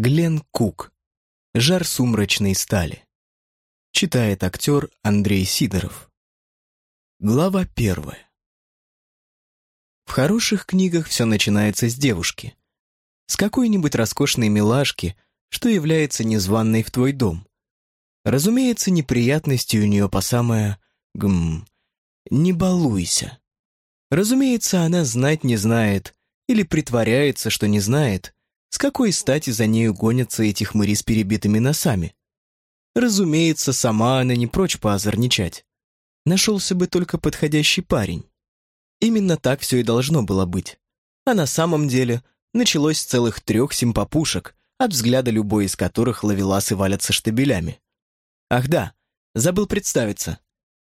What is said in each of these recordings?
Глен Кук. Жар сумрачной стали. Читает актер Андрей Сидоров. Глава первая. В хороших книгах все начинается с девушки. С какой-нибудь роскошной милашки, что является незваной в твой дом. Разумеется, неприятности у нее по самое... Гм... Не балуйся. Разумеется, она знать не знает, или притворяется, что не знает, с какой стати за нею гонятся эти хмыри с перебитыми носами. Разумеется, сама она не прочь поозорничать. Нашелся бы только подходящий парень. Именно так все и должно было быть. А на самом деле началось с целых трех симпопушек, от взгляда любой из которых ловеласы валятся штабелями. Ах да, забыл представиться.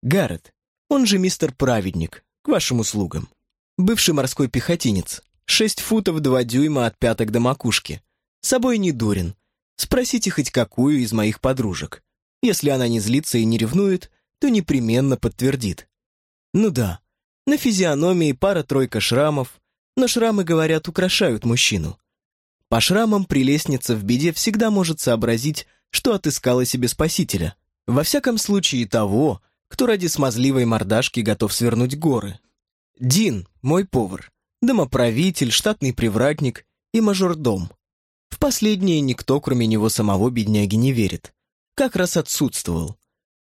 Гаррет, он же мистер Праведник, к вашим услугам. Бывший морской пехотинец, шесть футов два дюйма от пяток до макушки. Собой не дурен. Спросите хоть какую из моих подружек. Если она не злится и не ревнует, то непременно подтвердит. Ну да, на физиономии пара-тройка шрамов, но шрамы, говорят, украшают мужчину. По шрамам прелестница в беде всегда может сообразить, что отыскала себе спасителя. Во всяком случае того, кто ради смазливой мордашки готов свернуть горы. Дин, мой повар, домоправитель, штатный привратник и мажордом. В последнее никто, кроме него самого, бедняги, не верит. Как раз отсутствовал.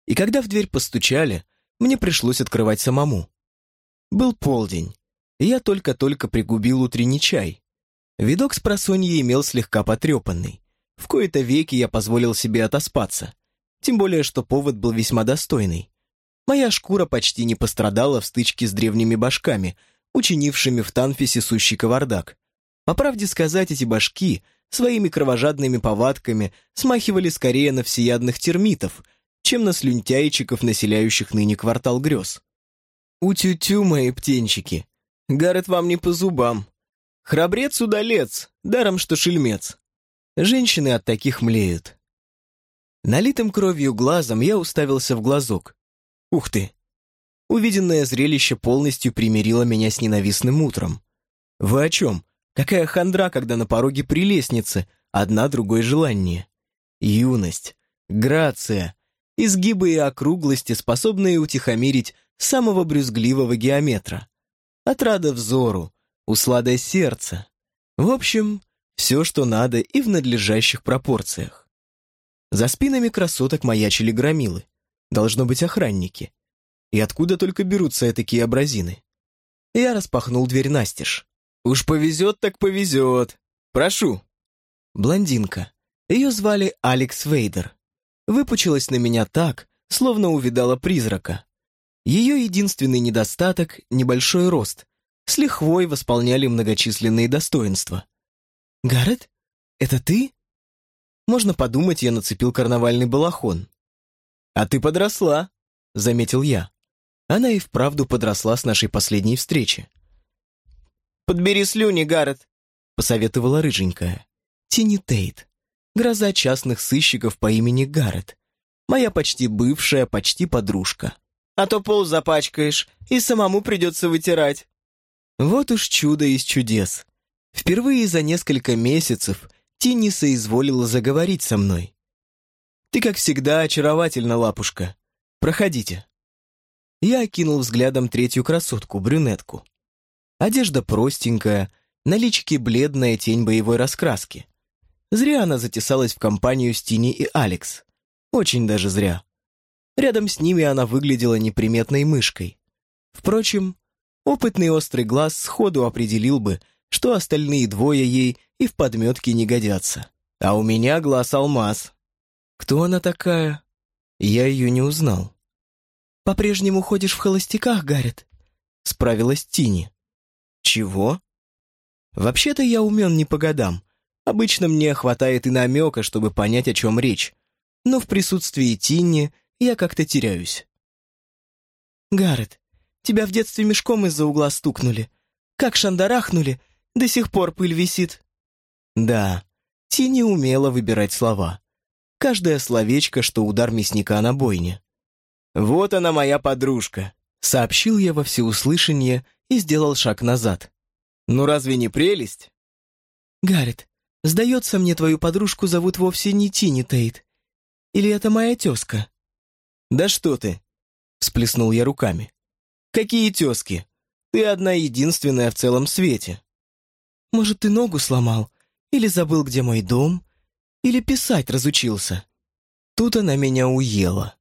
И когда в дверь постучали, мне пришлось открывать самому. Был полдень, и я только-только пригубил утренний чай. Видок с просонья имел слегка потрепанный. В кои-то веки я позволил себе отоспаться. Тем более, что повод был весьма достойный. Моя шкура почти не пострадала в стычке с древними башками, учинившими в Танфисе сущий кавардак. По правде сказать, эти башки своими кровожадными повадками смахивали скорее на всеядных термитов, чем на слюнтяйчиков, населяющих ныне квартал грез. «У-тю-тю, мои птенчики! Гаррет вам не по зубам! Храбрец-удалец, даром что шельмец! Женщины от таких млеют!» Налитым кровью глазом я уставился в глазок. Ух ты! Увиденное зрелище полностью примирило меня с ненавистным утром. Вы о чем? Какая хандра, когда на пороге прелестницы, одна другой желание. Юность, грация, изгибы и округлости, способные утихомирить самого брюзгливого геометра. Отрада взору, услада сердца. В общем, все, что надо и в надлежащих пропорциях. За спинами красоток маячили громилы. Должно быть охранники. И откуда только берутся такие образины? Я распахнул дверь настежь. «Уж повезет, так повезет. Прошу». Блондинка. Ее звали Алекс Вейдер. Выпучилась на меня так, словно увидала призрака. Ее единственный недостаток — небольшой рост. С лихвой восполняли многочисленные достоинства. «Гаррет, это ты?» Можно подумать, я нацепил карнавальный балахон. «А ты подросла», — заметил я. Она и вправду подросла с нашей последней встречи. «Подбери слюни, Гаррет», — посоветовала рыженькая. Тини Тейт, гроза частных сыщиков по имени Гаррет. Моя почти бывшая, почти подружка. А то пол запачкаешь, и самому придется вытирать. Вот уж чудо из чудес. Впервые за несколько месяцев Тинни соизволила заговорить со мной. «Ты, как всегда, очаровательна, лапушка. Проходите». Я окинул взглядом третью красотку, брюнетку. Одежда простенькая, на личике бледная тень боевой раскраски. Зря она затесалась в компанию с Тини и Алекс. Очень даже зря. Рядом с ними она выглядела неприметной мышкой. Впрочем, опытный острый глаз сходу определил бы, что остальные двое ей и в подметке не годятся. А у меня глаз алмаз, кто она такая? Я ее не узнал. «По-прежнему ходишь в холостяках, Гаррет?» — справилась Тини. «Чего?» «Вообще-то я умен не по годам. Обычно мне хватает и намека, чтобы понять, о чем речь. Но в присутствии Тинни я как-то теряюсь». «Гаррет, тебя в детстве мешком из-за угла стукнули. Как шандарахнули, до сих пор пыль висит». Да, Тинни умела выбирать слова каждое словечко, что удар мясника на бойне. «Вот она моя подружка», — сообщил я во всеуслышание и сделал шаг назад. «Ну разве не прелесть?» «Гаррет, Сдается мне, твою подружку зовут вовсе не Тини Тейт. Или это моя тезка?» «Да что ты!» — всплеснул я руками. «Какие тезки? Ты одна единственная в целом свете». «Может, ты ногу сломал? Или забыл, где мой дом? Или писать разучился?» Тут она меня уела.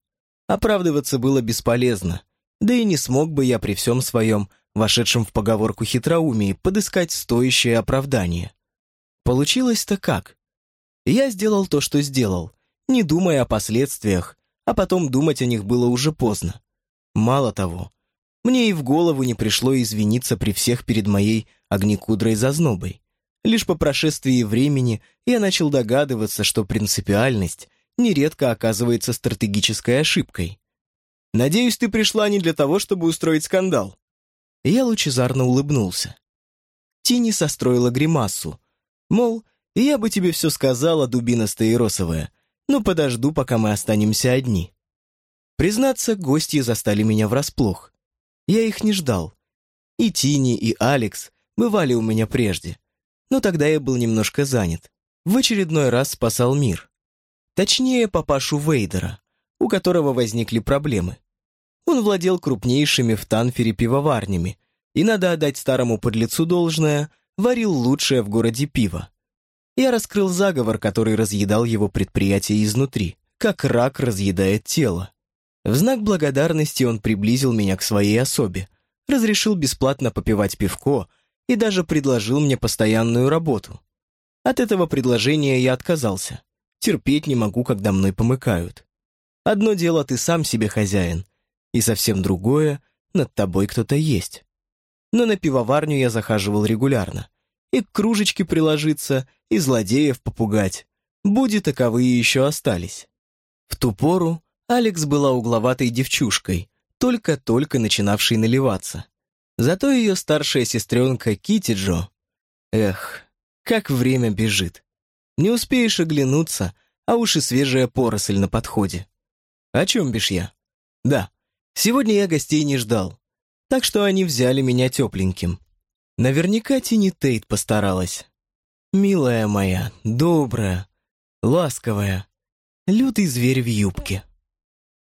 Оправдываться было бесполезно, да и не смог бы я при всем своем, вошедшем в поговорку хитроумии, подыскать стоящее оправдание. Получилось-то как? Я сделал то, что сделал, не думая о последствиях, а потом думать о них было уже поздно. Мало того, мне и в голову не пришло извиниться при всех перед моей огнекудрой зазнобой. Лишь по прошествии времени я начал догадываться, что принципиальность нередко оказывается стратегической ошибкой. «Надеюсь, ты пришла не для того, чтобы устроить скандал». Я лучезарно улыбнулся. Тини состроила гримасу. Мол, я бы тебе все сказала, дубина стаиросовая, но подожду, пока мы останемся одни. Признаться, гости застали меня врасплох. Я их не ждал. И Тини, и Алекс бывали у меня прежде. Но тогда я был немножко занят. В очередной раз спасал мир. Точнее, папашу Вейдера, у которого возникли проблемы. Он владел крупнейшими в Танфере пивоварнями, и, надо отдать старому подлецу должное, варил лучшее в городе пиво. Я раскрыл заговор, который разъедал его предприятие изнутри, как рак разъедает тело. В знак благодарности он приблизил меня к своей особе, разрешил бесплатно попивать пивко и даже предложил мне постоянную работу. От этого предложения я отказался. Терпеть не могу, когда мной помыкают. Одно дело ты сам себе хозяин, и совсем другое — над тобой кто-то есть. Но на пивоварню я захаживал регулярно. И к кружечке приложиться, и злодеев попугать. Буди таковые еще остались. В ту пору Алекс была угловатой девчушкой, только-только начинавшей наливаться. Зато ее старшая сестренка Кити Джо... Эх, как время бежит. Не успеешь оглянуться, а уж и свежая поросль на подходе. О чем бишь я? Да, сегодня я гостей не ждал, так что они взяли меня тепленьким. Наверняка Тини Тейт постаралась. Милая моя, добрая, ласковая, лютый зверь в юбке.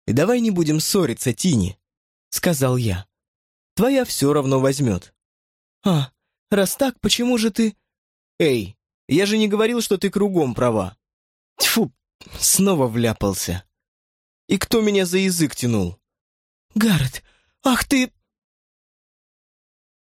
«И давай не будем ссориться, Тини», — сказал я. «Твоя все равно возьмет». «А, раз так, почему же ты...» «Эй, я же не говорил, что ты кругом права». Тьфу, снова вляпался. «И кто меня за язык тянул?» «Гаррет, ах ты...»